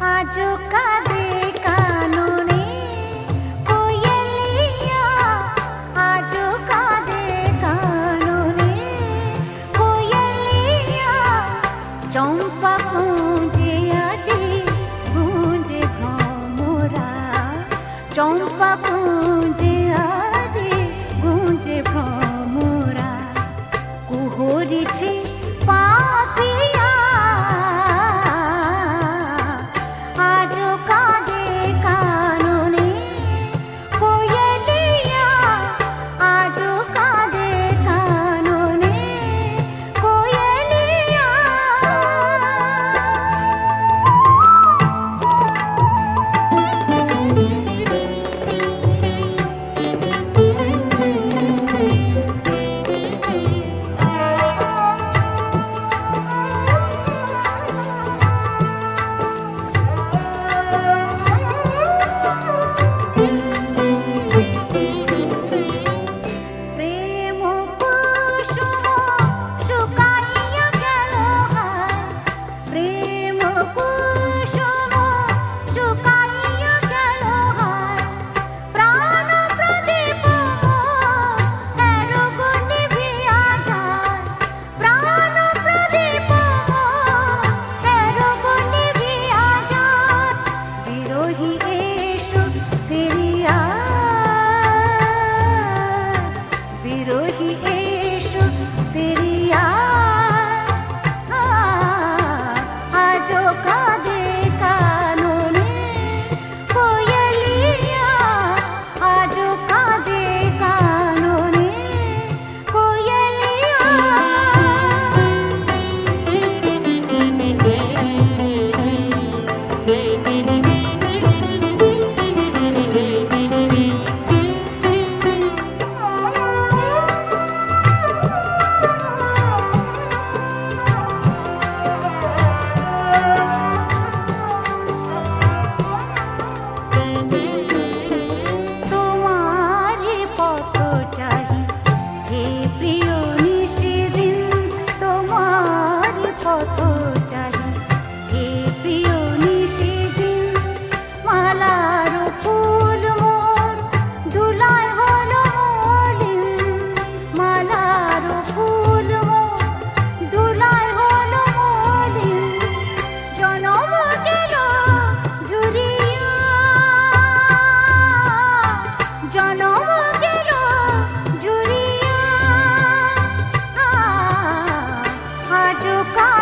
Ajukan চম্পা পুঁজে আজে গুঁজে ভ্রমরা কুহরিছে পাতিয়া का